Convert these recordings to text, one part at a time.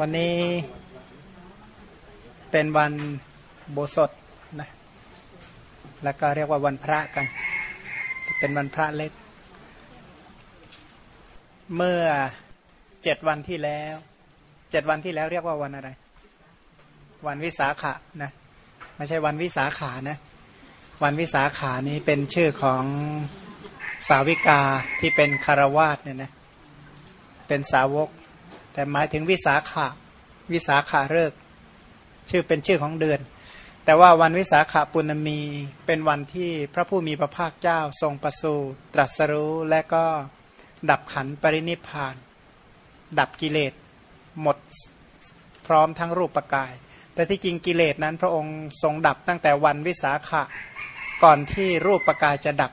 วันนี้เป็นวันโบสถนะ แล้วก็เรียกว่าวันพระกัน เป็นวันพระเล็ก เมื่อเจ็ดวันที่แล้ว เจ็ดวันที่แล้วเรียกว่าวันอะไร วันวิสาขะนะ ไม่ใช่วันวิสาขานะ วันวิสาขานี้เป็นชื่อของสาวิกาที่เป็นคารวาสเนี่ยนะ เป็นสาวก แต่หมายถึงวิสาขะวิสาขาเลิกชื่อเป็นชื่อของเดือน แต่ว่าวันวิสาขาปุณมีเป็นวันที่พระผู้มีพระภาคเจ้าทรงประสูติตรัสรู้และก็ดับขันปรินิพาน ดับกิเลสหมดพร้อมทั้งรูปปกาย แต่ที่จริงกิเลสนั้นพระองค์ทรงดับตั้งแต่วันวิสาขะก่อนที่รูปปกายจะดับ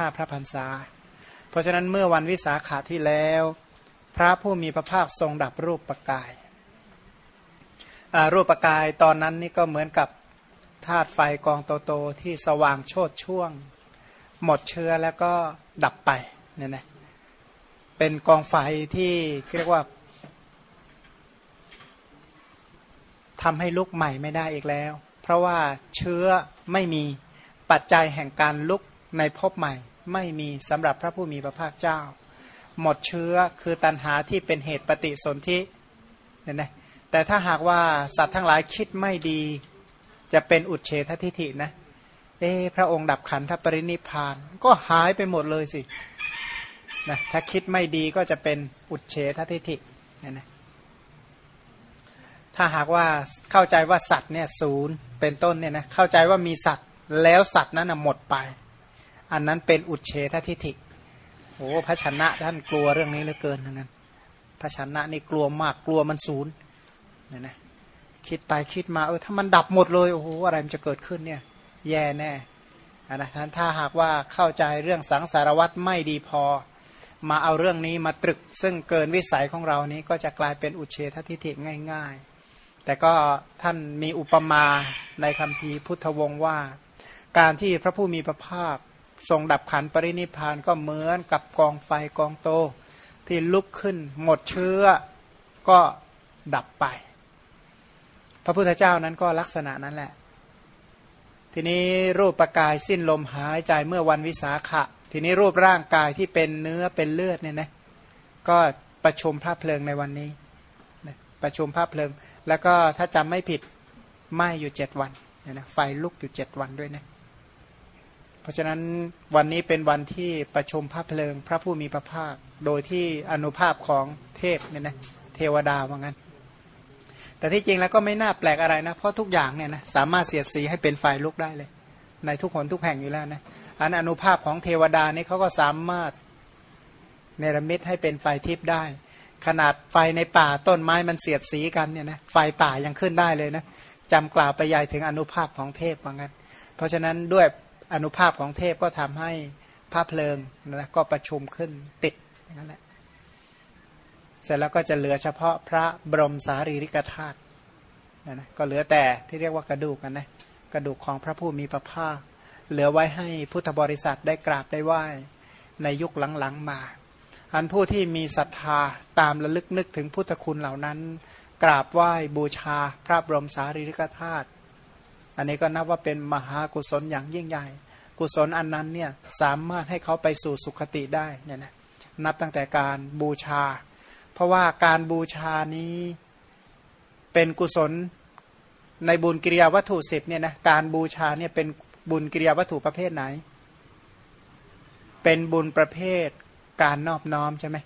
45 พระพรรษา เพราะฉะนั้นเมื่อวันวิสาขาที่แล้ว พระผู้มีพระภาคทรงดับรูปปกาย รูปกายตอนนั้นนี่ก็เหมือนกับธาตุไฟกองโตๆที่สว่างโชดช่วง หมดเชื้อแล้วก็ดับไปเนี่ยนะเป็นกองไฟที่เรียกว่าทำให้ลุกใหม่ไม่ได้อีกแล้ว เพราะว่าเชื้อไม่มีปัจจัยแห่งการลุกในภพใหม่ ไม่มีสำหรับพระผู้มีพระภาคเจ้า หมดเชื้อคือตันหาที่เป็นเหตุปฏิสนธิเนี่ยนะแต่ถ้าหากว่าสัตว์ทั้งหลายคิดไม่ดี จะเป็นอุดเฉททิฐินะ เอ๊พระองค์ดับขันธปรินิพาน ก็หายไปหมดเลยสินะถ้าคิดไม่ดีก็จะเป็นอุดเฉททิฐินะนะถ้าหากว่าเข้าใจว่าสัตว์เนี่ยศูนย์เป็นต้นเนี่ยนะเข้าใจว่ามีสัตว์แล้วสัตว์นั้นหมดไป อันนั้นเป็นอุดเฉททิฐิ โอ้พระชนะท่านกลัวเรื่องนี้เหลือเกินทั้งนั้นพระชนะนี่กลัวมากกลัวมันศูนย์เนี่ยนะคิดไปคิดมาเออถ้ามันดับหมดเลยโอ้โหอะไรมันจะเกิดขึ้นเนี่ย แย่แน่นะท่านถ้าหากว่าเข้าใจเรื่องสังสารวัตรไม่ดีพอ มาเอาเรื่องนี้มาตรึก ซึ่งเกินวิสัยของเรานี้ก็จะกลายเป็นอุเฉททิฏฐิง่าย ๆ แต่ก็ท่านมีอุปมาในคำพีพุทธวงศ์ว่า การที่พระผู้มีพระภาค ทรงดับขันปรินิพานก็เหมือนกับกองไฟกองโต ที่ลุกขึ้นหมดเชื้อก็ดับไป พระพุทธเจ้านั้นก็ลักษณะนั้นแหละ ทีนี้รูปประกายสิ้นลมหายใจเมื่อวันวิสาขะ ทีนี้รูปร่างกายที่เป็นเนื้อเป็นเลือดเนี่ยนะก็ประชุมพระเพลิงในวันนี้ประชุมพระเพลิง แล้วก็ถ้าจำไม่ผิดไหม้อยู่เจ็ดวันนะไฟลุกอยู่เจ็ดวันด้วยนะ เพราะฉะนั้นวันนี้เป็นวันที่ประชุมพระเพลิง พระผู้มีพระภาค โดยที่อนุภาพของเทพเนี่ยนะเทวดาว่างั้น แต่ที่จริงแล้วก็ไม่น่าแปลกอะไรนะ เพราะทุกอย่างเนี่ยนะสามารถเสียดสีให้เป็นไฟลุกได้เลย ในทุกคนทุกแห่งอยู่แล้วนะอันอนุภาพของเทวดานี่เขาก็สามารถเนรมิตให้เป็นไฟทิพย์ได้ ขนาดไฟในป่าต้นไม้มันเสียดสีกันเนี่ยนะไฟป่ายังขึ้นได้เลยนะจำกล่าวไปยายถึงอนุภาพของเทพว่างั้น เพราะฉะนั้นด้วย อนุภาพของเทพก็ทำให้ภาพเพลิงนะก็ประชุมขึ้นติดอย่างนั้นแหละเสร็จแล้วก็จะเหลือเฉพาะพระบรมสารีริกธาตุนะนะก็เหลือแต่ที่เรียกว่ากระดูกกันนะกระดูกของพระผู้มีพระภาค เหลือไว้ให้พุทธบริษัทได้กราบได้ไหว้ในยุคหลังๆมา อันผู้ที่มีศรัทธาตามระลึกนึกถึงพุทธคุณเหล่านั้น กราบไหว้บูชาพระบรมสารีริกธาตุ อันนี้ก็นับว่าเป็นมหากุศลอย่างยิ่งใหญ่ กุศลอันนั้นเนี่ยสามารถให้เขาไปสู่สุคติได้เนี่ยนะนับตั้งแต่การบูชา เพราะว่าการบูชานี้เป็นกุศลในบุญกิริยาวัตถุสิบเนี่ยนะการบูชาเนี่ยเป็นบุญกิริยาวัตถุประเภทไหน เป็นบุญประเภทการนอบน้อมใช่ไหม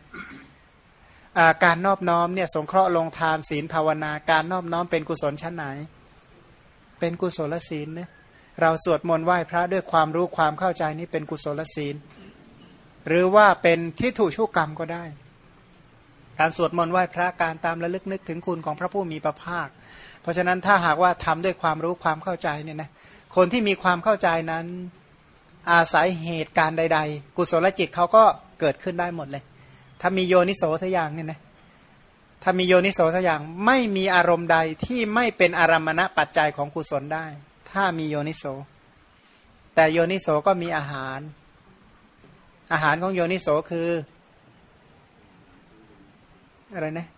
การนอบน้อมเนี่ยสงเคราะห์ลงทานศีลภาวนา การนอบน้อมเป็นกุศลชั้นไหน เป็นกุศลศีลเนี่ยเราสวดมนต์ไหว้พระด้วยความรู้ความเข้าใจนี้เป็นกุศลศีล หรือว่าเป็นทิฏฐุชุกกรรมก็ได้ การสวดมนต์ไหว้พระการตามระลึกนึกถึงคุณของพระผู้มีพระภาค เพราะฉะนั้นถ้าหากว่าทำด้วยความรู้ความเข้าใจเนี่ยนะคนที่มีความเข้าใจนั้นอาศัยเหตุการณ์ใด ๆ กุศลจิตเขาก็เกิดขึ้นได้หมดเลย ถ้ามีโยนิโสทอย่างเนี่ยนะ ถ้ามีโยนิโสทอย่างไม่มีอารมณ์ใดที่ไม่เป็นอารมณะปัจจัยของกุศลได้ ถ้ามีโยนิโส แต่โยนิโสก็มีอาหาร อาหารของโยนิโสคืออะไรนะ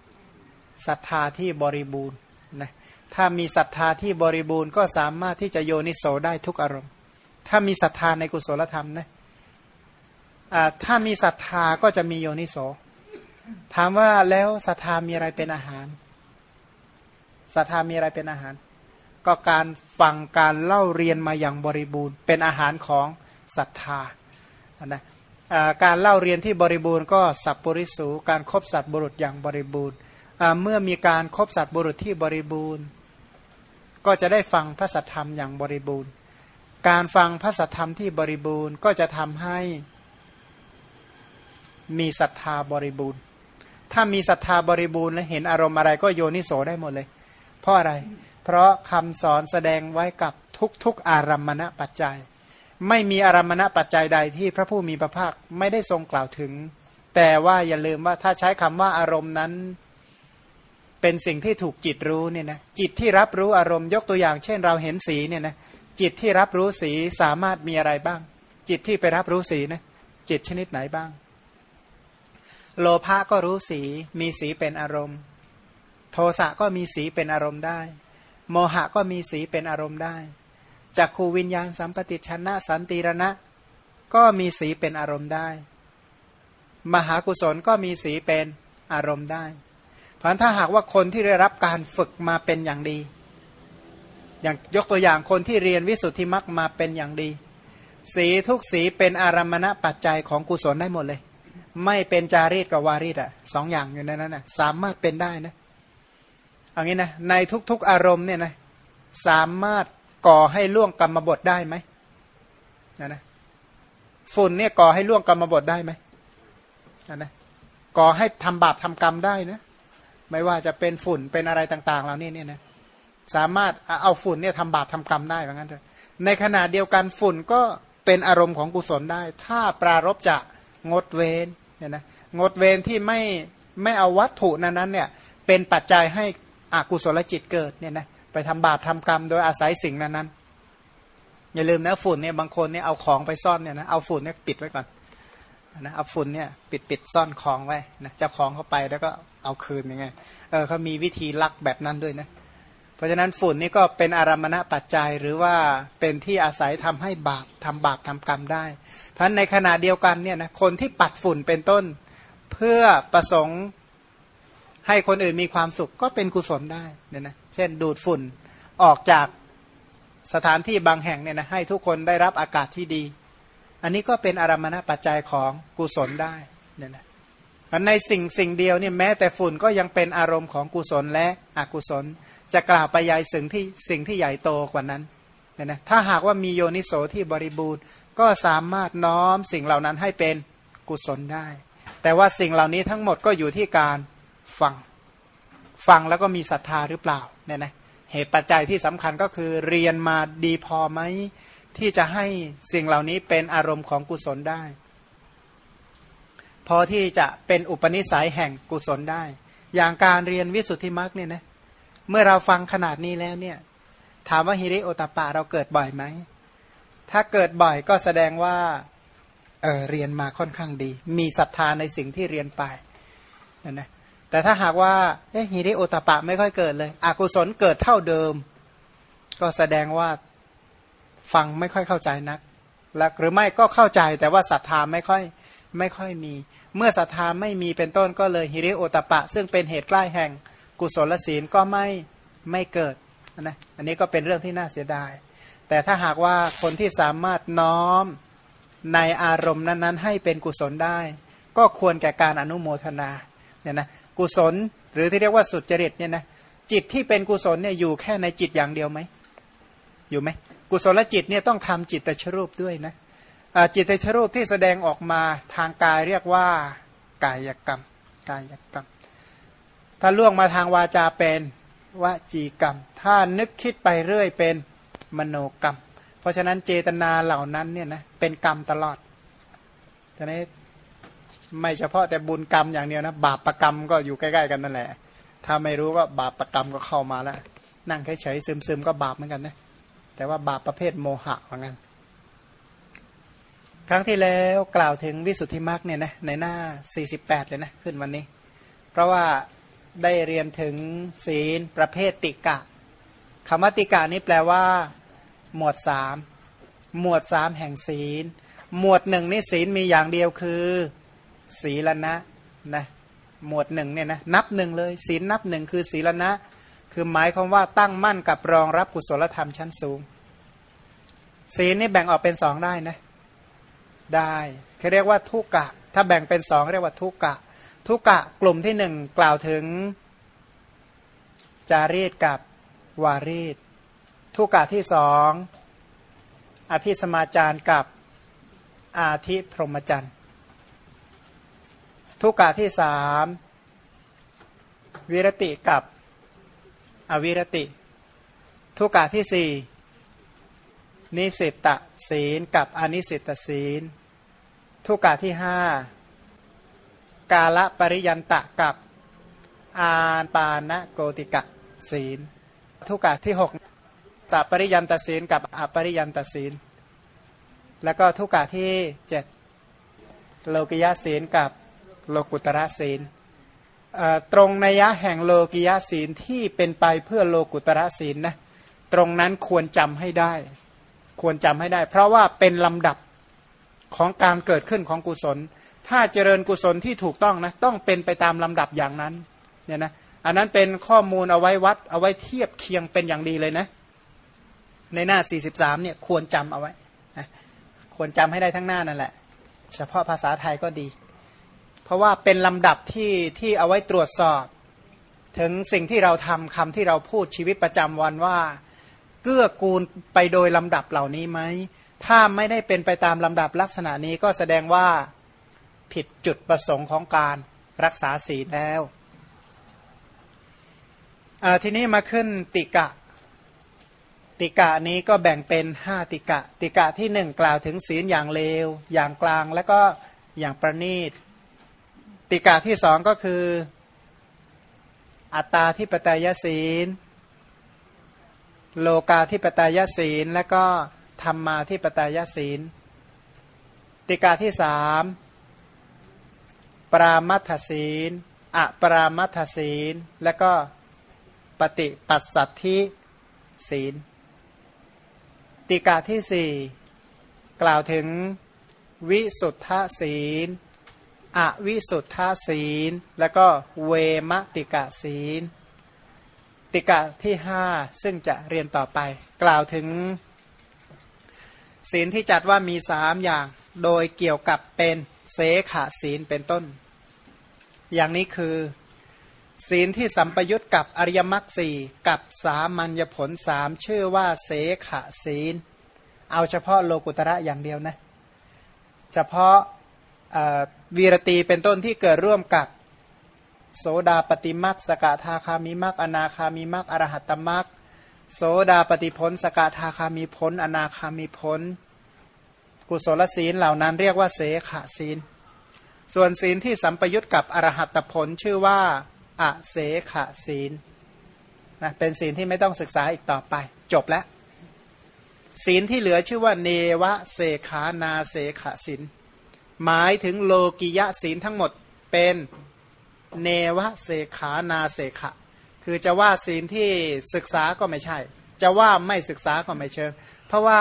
ศรัทธาที่บริบูรณ์นะถ้ามีศรัทธาที่บริบูรณ์ก็สามารถที่จะโยนิโสได้ทุกอารมณ์ ถ้ามีศรัทธาในกุศลธรรมนะถ้ามีศรัทธาก็จะมีโยนิโส ถามว่าแล้วศรัทธามีอะไรเป็นอาหารศรัทธามีอะไรเป็นอาหาร ก็การฟังการเล่าเรียนมาอย่างบริบูรณ์ เป็นอาหารของศรัทธานะการเล่าเรียนที่บริบูรณ์ก็สัพปริสูการครบสัตว์บุรุษอย่างบริบูรณ์เมื่อมีการครบสัตว์บุรุษที่บริบูรณ์ ก็จะได้ฟังพระสัทธรรมอย่างบริบูรณ์ การฟังพระสัทธรรมที่บริบูรณ์ก็จะทำให้มีศรัทธาบริบูรณ์ ถ้ามีศรัทธาบริบูรณ์และเห็นอารมณ์อะไรก็โยนิโสได้หมดเลย เพราะอะไร เพราะคำสอนแสดงไว้กับทุกๆ อารัมมณปัจจัย ไม่มีอารัมมณปัจจัยใดที่พระผู้มีพระภาคไม่ได้ทรงกล่าวถึง แต่ว่าอย่าลืมว่าถ้าใช้คำว่าอารมณ์นั้น เป็นสิ่งที่ถูกจิตรู้เนี่ยนะจิตที่รับรู้อารมณ์ยกตัวอย่าง เช่น เราเห็นสีเนี่ยนะจิตที่รับรู้สีสามารถมีอะไรบ้าง จิตที่ไปรับรู้สีนะจิตชนิดไหนบ้าง โลภะก็รู้สีมีสีเป็นอารมณ์ โทสะก็มีสีเป็นอารมณ์ได้ โมหะก็มีสีเป็นอารมณ์ได้จักขูวิญญาณสัมปติชนะสันติรณะ ก็มีสีเป็นอารมณ์ได้ มหากุศลก็มีสีเป็นอารมณ์ได้เพราะถ้าหากว่าคนที่ได้รับการฝึกมาเป็นอย่างดี อย่างยกตัวอย่างคนที่เรียนวิสุทธิมรรคมาเป็นอย่างดี สีทุกสีเป็นอารมณะปัจจัยของกุศลได้หมดเลย ไม่เป็นจารีตกับวารีตอะสองอย่างอยู่ในนั้นนะสามารถเป็นได้นะเอางี้นะในทุกๆอารมณ์เนี่ยนะสามารถก่อให้ล่วงกรรมบทได้ไหมนะนะฝุ่นเนี่ยก่อให้ล่วงกรรมบทได้ไหมนะนะก่อให้ทำบาปทำกรรมได้นะไม่ว่าจะเป็นฝุ่นเป็นอะไรต่างๆเหล่านี้เนี่ยนะสามารถเอาฝุ่นเนี่ยทำบาปทำกรรมได้เหมือนกันเถอะในขณะเดียวกันฝุ่นก็เป็นอารมณ์ของกุศลได้ ถ้าปรารบจะงดเว้น เนี่ยนะงดเว้นที่ไม่ไม่เอาวัตถุนั้นนั้นเนี่ยเป็นปัจจัยให้อกุศลจิตเกิดเนี่ยนะไปทำบาปทำกรรมโดยอาศัยสิ่งนั้นนั้นอย่าลืมนะฝุ่นเนี่ยบางคนเนี่ยเอาของไปซ่อนเนี่ยนะเอาฝุ่นเนี่ยปิดไว้ก่อนนะเอาฝุ่นเนี่ยปิดปิดซ่อนของไว้นะเจ้าของเข้าไปแล้วก็เอาคืนยังไงเออเขามีวิธีลักแบบนั้นด้วยนะเพราะฉะนั้นฝุ่นนี่ก็เป็นอารมณะปัจจัยหรือว่าเป็นที่อาศัยทำให้บาปทำบาปทำกรรมได้ พราะในขณะเดียวกันเนี่ยนะคนที่ปัดฝุ่นเป็นต้น เพื่อประสงค์ให้คนอื่นมีความสุขก็เป็นกุศลได้เนี่ยนะเช่น ดูดฝุ่นออกจากสถานที่บางแห่งเนี่ยนะให้ทุกคนได้รับอากาศที่ดี อันนี้ก็เป็นอารมณปัจจัยของกุศลได้เนี่ยนะในสิ่งสิ่งเดียวเนี่ยแม้แต่ฝุ่นก็ยังเป็นอารมณ์ของกุศลและอกุศล จะกล่าวไปยายสิ่งที่สิ่งที่ใหญ่โตกว่านั้นเนี่ยนะถ้าหากว่ามีโยนิโสที่บริบูรณ์ ก็สามารถน้อมสิ่งเหล่านั้นให้เป็นกุศลได้ แต่ว่าสิ่งเหล่านี้ทั้งหมดก็อยู่ที่การฟัง ฟังแล้วก็มีศรัทธาหรือเปล่าเนี่ยนะเหตุปัจจัยที่สำคัญก็คือเรียนมาดีพอไหม ที่จะให้สิ่งเหล่านี้เป็นอารมณ์ของกุศลได้ พอที่จะเป็นอุปนิสัยแห่งกุศลได้ อย่างการเรียนวิสุทธิมรรคเนี่ยนะเมื่อเราฟังขนาดนี้แล้วเนี่ย ถามว่าฮิริโอตปะเราเกิดบ่อยไหม ถ้าเกิดบ่อยก็แสดงว่าเออเรียนมาค่อนข้างดี มีศรัทธาในสิ่งที่เรียนไปนะนะแต่ถ้าหากว่าเอฮิริโอตปะไม่ค่อยเกิดเลย อกุศลเกิดเท่าเดิม ก็แสดงว่าฟังไม่ค่อยเข้าใจนัก และหรือไม่ก็เข้าใจแต่ว่าศรัทธาไม่ค่อยไม่ค่อยมี เมื่อศรัทธาไม่มีเป็นต้นก็เลยฮิริโอตปะ ซึ่งเป็นเหตุใกล้แห่งกุศลศีลก็ไม่ไม่เกิดนะอันนี้ก็เป็นเรื่องที่น่าเสียดาย แต่ถ้าหากว่าคนที่สามารถน้อมในอารมณ์นั้นๆ ให้เป็นกุศลได้ ก็ควรแก่การอนุโมทนาเนี่ยนะกุศลหรือที่เรียกว่าสุจริตเนี่ยนะจิตที่เป็นกุศลเนี่ยอยู่แค่ในจิตอย่างเดียวไหมอยู่ไหมกุศลจิตเนี่ยต้องทำจิตตชรูปด้วยนะจิตตชรูปที่แสดงออกมาทางกายเรียกว่ากายกรรม กายกรรม ถ้าล่วงมาทางวาจาเป็นวจีกรรม ถ้านึกคิดไปเรื่อยเป็น มโนกรรม เพราะฉะนั้นเจตนาเหล่านั้นเนี่ยนะเป็นกรรมตลอดทีนี้ไม่เฉพาะแต่บุญกรรมอย่างเดียวนะ บาปประกรรมก็อยู่ใกล้ๆกันนั่นแหละ ถ้าไม่รู้ก็บาปประกรรมก็เข้ามาแล้ว นั่งเฉยๆซึมๆก็บาปเหมือนกันนะแต่ว่าบาปประเภทโมหะเหมือนกันครั้งที่แล้วกล่าวถึงวิสุทธิมรรคเนี่ยนะในหน้า 48 เลยนะขึ้นวันนี้ เพราะว่าได้เรียนถึงศีลประเภทติกะคำว่าติกะนี้แปลว่า หมวดสามหมวดสามแห่งศีล หมวดหนึ่งนี่ศีลมีอย่างเดียวคือ ศีลนะนะหมวดหนึ่งเนี่ยนะนับหนึ่งเลย ศีลนับหนึ่งคือศีลนะ คือหมายความว่าตั้งมั่นกับรองรับกุศลธรรมชั้นสูง ศีลนี่แบ่งออกเป็นสองได้นะ ได้เขาเรียกว่าทุกกะ ถ้าแบ่งเป็นสองเรียกว่าทุกกะ ทุกกะกลุ่มที่หนึ่งกล่าวถึงจารีตกับวารีต ทุกกะที่สองอภิสมาจารกับอาทิพรหมจันทร์ทุกกะที่สามวิรติกับอวิรติ ทุกกะที่สี่นิสิตะศีลกับอนิสิตศีล ทุกกะที่ห้ากาละปริยันตะกับ อาปานะโกติกะศีล ทุกกะที่หก สัปริยันตศีลกับอปริยันตศีล แล้วก็ทุกกะที่เจ็ดโลกิยาศีลกับโลกุตระศีลตรงนัยะแห่งโลกิยาศีลที่เป็นไปเพื่อโลกุตระศีลนะตรงนั้นควรจำให้ได้ ควรจำให้ได้ เพราะว่าเป็นลำดับของการเกิดขึ้นของกุศล ถ้าเจริญกุศลที่ถูกต้องนะต้องเป็นไปตามลำดับอย่างนั้นเนี่ยนะอันนั้นเป็นข้อมูลเอาไว้วัดเอาไว้เทียบเคียงเป็นอย่างดีเลยนะ ในหน้า 43เนี่ยควรจำเอาไว้นะควรจำให้ได้ทั้งหน้านั่นแหละ เฉพาะภาษาไทยก็ดี เพราะว่าเป็นลำดับที่ที่เอาไว้ตรวจสอบ ถึงสิ่งที่เราทำคำที่เราพูดชีวิตประจำวันว่า เกื้อกูลไปโดยลำดับเหล่านี้ไหมถ้าไม่ได้เป็นไปตามลำดับลักษณะนี้ก็แสดงว่าผิดจุดประสงค์ของการรักษาศีลแล้วทีนี้มาขึ้นติกะ ติกะนี้ก็แบ่งเป็นห้าติกะ ติกะที่หนึ่งกล่าวถึงศีลอย่างเลว อย่างกลางและก็อย่างประณีต ติกาที่สองก็คือ อัตตาทิปไตยศีล โลกาทิปไตยศีล และก็ธรรมาทิปไตยศีล ติกาที่สามปรามัทศีลอะปรามัทศีล และก็ปฏิปัสสัทธิศีล ติกาที่สี่กล่าวถึงวิสุทธศีล อวิสุทธาศีล แล้วก็เวมติกะศีล ติกะที่ห้าซึ่งจะเรียนต่อไป กล่าวถึง ศีลที่จัดว่ามีสามอย่าง โดยเกี่ยวกับเป็นเสขะศีลเป็นต้น อย่างนี้คือ ศีลที่สัมปยุตกับอริยมรรคสี่กับสามัญญผลสามชื่อว่าเสขะศีล เอาเฉพาะโลกุตระอย่างเดียวนะ เฉพาะวีรตีเป็นต้นที่เกิดร่วมกับโสดาปฏิมักสกทาคามิมักอนาคามิมักอรหัตตมักโสดาปฏิพลสกทาคามิพลอนาคามิพลกุศลศีลเหล่านั้นเรียกว่าเสขะศีล ส่วนศีลที่สัมปยุตกับอรหัตผลชื่อว่า อะเสขะศีลนะเป็นศีลที่ไม่ต้องศึกษาอีกต่อไป จบแล้ว ศีลที่เหลือชื่อว่า เนวะเสขานาเสขะศีลหมายถึงโลกิยะศีลทั้งหมดเป็นเนวะเสขานาเสขะ คือจะว่าศีลที่ศึกษาก็ไม่ใช่ จะว่าไม่ศึกษาก็ไม่เชิง เพราะว่า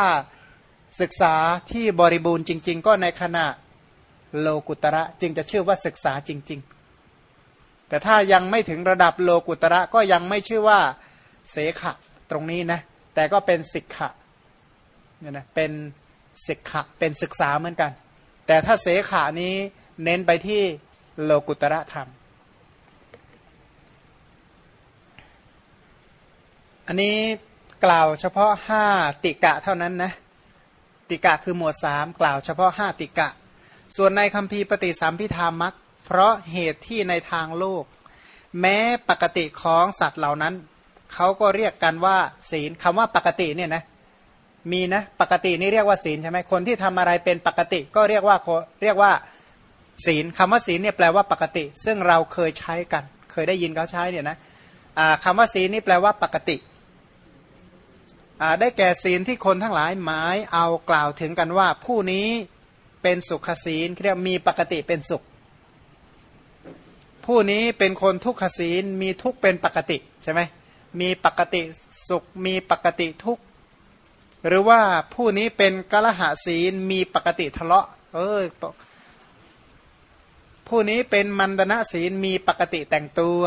ศึกษาที่บริบูรณ์จริง ๆ ก็ในขณะโลกุตระจึงจะชื่อว่าศึกษาจริง ๆ แต่ถ้ายังไม่ถึงระดับโลกุตระก็ยังไม่ชื่อว่าเสขะตรงนี้นะแต่ก็เป็นสิกขะเนี่ยนะเป็นสิกขะเป็นศึกษาเหมือนกัน แต่ถ้าเสขานี้เน้นไปที่โลกุตระธรรม อันนี้กล่าวเฉพาะห้าติกะเท่านั้นนะติกะคือหมวดสามกล่าวเฉพาะห้าติกะ ส่วนในคัมภีปฏิสัมพิธามัก เพราะเหตุที่ในทางโลก แม้ปกติของสัตว์เหล่านั้น เขาก็เรียกกันว่า ศีลคำว่าปกติเนี่ยนะมีนะปกตินี่เรียกว่าศีลใช่ไหมคนที่ทำอะไรเป็นปกติก็เรียกว่าเรียกว่าศีลคำว่าศีลเนี่ยแปลว่าปกติ ซึ่งเราเคยใช้กัน เคยได้ยินเขาใช้เนี่ยนะคำว่าศีลนี่แปลว่าปกติได้แก่ศีลที่คนทั้งหลายหมายเอากล่าวถึงกันว่า ผู้นี้เป็นสุขศีลเรียกมีปกติเป็นสุข ผู้นี้เป็นคนทุกขศีลมีทุกเป็นปกติใช่ไหมมีปกติสุขมีปกติทุกหรือว่าผู้นี้เป็นกะละหะศีลมีปกติทะเลาะ เออผู้นี้เป็นมันดนะศีลมีปกติแต่งตัว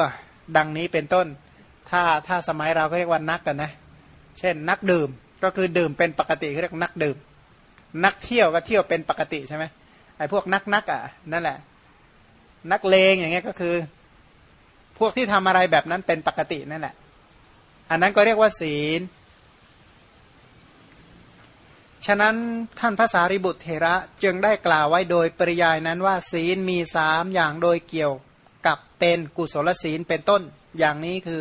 ดังนี้เป็นต้น ถ้าถ้าสมัยเราก็เรียกว่านักกันนะ เช่น นักดื่มก็คือดื่มเป็นปกติเรียกนักดื่ม นักเที่ยวก็เที่ยวเป็นปกติใช่ไหมไอ้พวกนักนักอะนั่นแหละ นักเลงอย่างเงี้ยก็คือ พวกที่ทำอะไรแบบนั้นเป็นปกตินั่นแหละ อันนั้นก็เรียกว่าศีล ฉะนั้นท่านภาษาริบุตรเทระจึงได้กล่าวไว้โดยปริยายนั้นว่า ศีลมีสามอย่างโดยเกี่ยวกับเป็นกุศลศีลเป็นต้นอย่างนี้คือ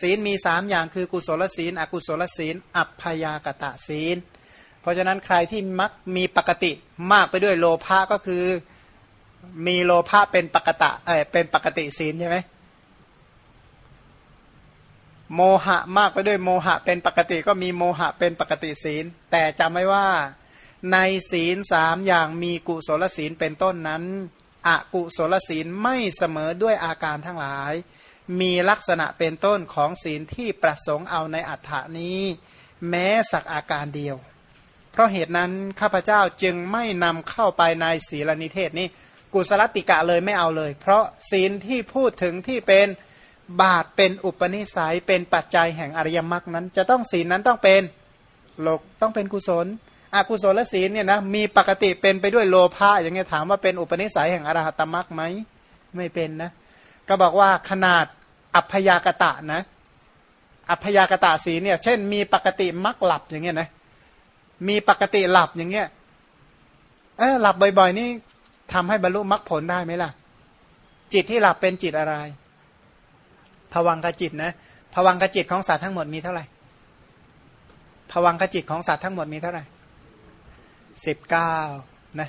ศีลมีสามอย่างคือกุศลศีล อกุศลศีล อัพยากตะศีล เพราะฉะนั้นใครที่มักมีปกติมากไปด้วยโลภะก็คือ มีโลภะเป็นปกติเออเป็นปกติศีลใช่ไหมโมหะมากไปด้วยโมหะเป็นปกติก็มีโมหะเป็นปกติศีล แต่จำไว้ว่าในศีลสามอย่างมีกุศลศีลเป็นต้นนั้นอกุศลศีลไม่เสมอด้วยอาการทั้งหลาย มีลักษณะเป็นต้นของศีลที่ประสงค์เอาในอัฏฐานี้ แม้สักอาการเดียว เพราะเหตุนั้นข้าพเจ้าจึงไม่นำเข้าไปในศีลนิเทศนี้ กุศลติกะเลยไม่เอาเลย เพราะศีลที่พูดถึงที่เป็นบาปเป็นอุปนิสัยเป็นปัจจัยแห่งอริยมรรคนั้น จะต้องศีลนั้นต้องเป็นโลกต้องเป็นกุศลอกุศลศีลเนี่ยนะมีปกติเป็นไปด้วยโลภะอย่างเงี้ยถามว่าเป็นอุปนิสัยแห่งอรหัตมรรคไหมไม่เป็นนะ ก็บอกว่าขนาดอัพยากตะนะ อัพยากตะศีลเนี่ย เช่น มีปกติมักหลับอย่างเงี้ยนะมีปกติหลับอย่างเงี้ยเออหลับบ่อย ๆ นี่ ทำให้บรรลุมรรคผลได้ไหมล่ะ จิตที่หลับเป็นจิตอะไรผวังกจิตนะผวังกจิตของสัตว์ทั้งหมดมีเท่าไหร่ผวังกจิตของสัตว์ทั้งหมดมีเท่าไหร่สิบเก้านะ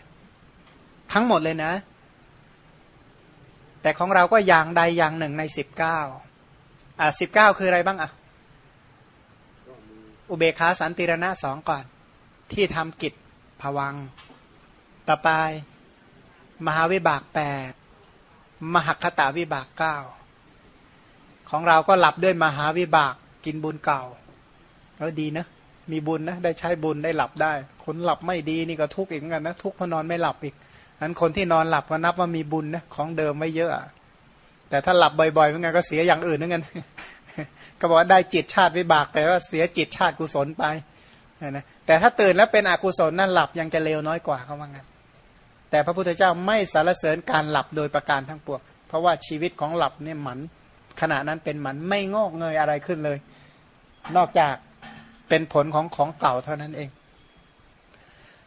ทั้งหมดเลยนะ แต่ของเราก็อย่างใดอย่างหนึ่งในสิบเก้าอ่าสิบเก้าคืออะไรบ้างอะอุเบคาสันติรณะสองก่อน ที่ทำกิจผวังต่อไป มหาวิบากแปดมหคตาวิบากเก้าของเราก็หลับด้วยมหาวิบากกินบุญเก่าแล้วดีนะมีบุญนะได้ใช้บุญได้หลับได้ คนหลับไม่ดีนี่ก็ทุกข์อีกเหมือนกันนะทุกข์เพราะนอนไม่หลับอีกอันคนที่นอนหลับก็นับว่ามีบุญนะของเดิมไม่เยอะแต่ถ้าหลับบ่อยๆเหมือนกันก็เสียอย่างอื่นเหมือนกันก็บอกว่าได้จิตชาติวิบาก แต่ว่าเสียจิตชาติกุศลไปนะแต่ถ้าตื่นแล้วเป็นอกุศลนั่นหลับยังจะเลวน้อยกว่าเขาว่างั้น แต่พระพุทธเจ้าไม่สารเสริญการหลับโดยประการทั้งปวงเพราะว่าชีวิตของหลับเนี่ยหมันขณะนั้นเป็นหมันไม่งอกเงยอะไรขึ้นเลย นอกจากเป็นผลของของเก่าเท่านั้นเอง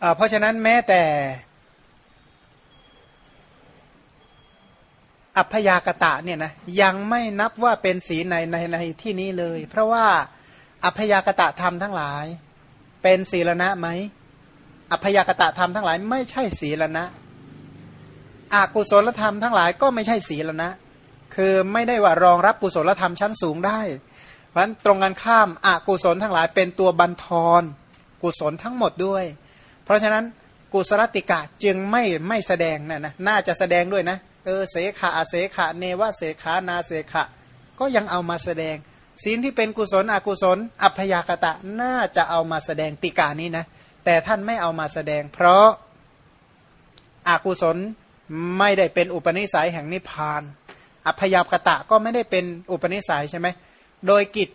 เอเพราะฉะนั้นแม้แต่ อัพยากตะเนี่ยนะยังไม่นับว่าเป็นสีในในในที่นี้เลย เพราะว่าอัพยากตะธรรมทั้งหลาย เป็นศีลนะไหม อัพยากตะธรรมทั้งหลายไม่ใช่ศีลนะอากุศลธรรมทั้งหลายก็ไม่ใช่ศีลนะ คือไม่ได้ว่ารองรับกุศลธรรมชั้นสูงได้ เพราะฉะนั้นตรงกันข้ามอากุศลทั้งหลายเป็นตัวบันทอนกุศลทั้งหมดด้วย เพราะฉะนั้นกุศลติกะจึงไม่ไม่แสดงนะนะน่าจะแสดงด้วยนะเออเสขาอาเสขาเนวเสขานาเสขะ ก็ยังเอามาแสดงศีลที่เป็นกุศลอกุศล อัพยากตะน่าจะเอามาแสดงติกานี้นะ แต่ท่านไม่เอามาแสดง เพราะอากุศลไม่ได้เป็นอุปนิสัยแห่งนิพพาน อัพยากตะก็ไม่ได้เป็นอุปนิสัยใช่ไหม โดยกิจ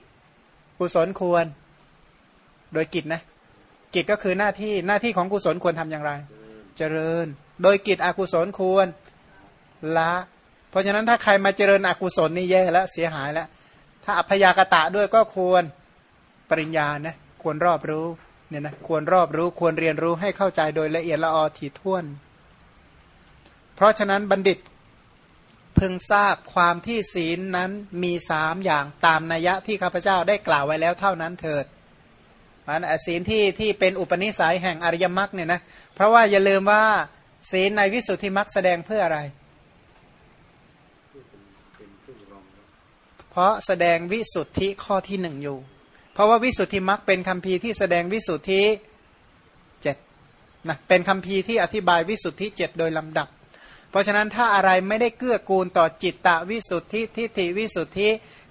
กุศลควร โดยกิจนะ กิจก็คือหน้าที่หน้าที่ของกุศลควรทำอย่างไร เจริญ โดยกิจอกุศลควรละ เพราะฉะนั้นถ้าใครมาเจริญอกุศลนี่แย่แล้วเสียหายแล้ว ถ้าอัพยากตะด้วยก็ควรปริญญานะควรรอบรู้ เนี่ยนะควรรอบรู้ควรเรียนรู้ให้เข้าใจโดยละเอียดละออถี่ถ้วน เพราะฉะนั้นบัณฑิตพึงทราบความที่ศีลนั้นมีสามอย่างตามนัยยะที่ข้าพเจ้าได้กล่าวไว้แล้วเท่านั้นเถิดอันศีลที่ที่เป็นอุปนิสัยแห่งอริยมรรคเนี่ยนะเพราะว่าอย่าลืมว่าศีลในวิสุทธิมรรคแสดงเพื่ออะไร เพราะแสดงวิสุทธิข้อที่หนึ่งอยู่ ราะว่าวิสุทธิมรรคเป็นคำพีที่แสดงวิสุทธิเจ็ดนะเป็นคำพีที่อธิบายวิสุทธิเจ็ดโดยลำดับ เพราะฉะนั้นถ้าอะไรไม่ได้เกื้อกูลต่อจิตตวิสุทธิทิฏฐิวิสุทธิ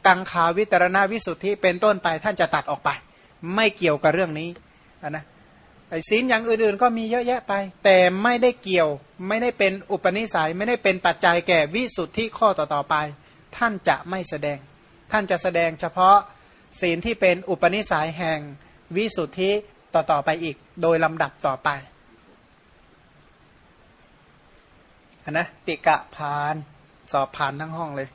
กังขาวิตรณวิสุทธิเป็นต้นไปท่านจะตัดออกไป ไม่เกี่ยวกับเรื่องนี้นะไอ้ศีลอย่างอื่นๆ ก็มีเยอะแยะไป แต่ไม่ได้เกี่ยวไม่ได้เป็นอุปนิสัยไม่ได้เป็นปัจจัยแก่วิสุทธิข้อต่อๆไป ท่านจะไม่แสดง ท่านจะแสดงเฉพาะ ศีลที่เป็นอุปนิสัยแห่งวิสุทธิต่อต่อไปอีก โดยลำดับต่อไปนนะติกะพาน สอบผ่านทั้งห้องเลย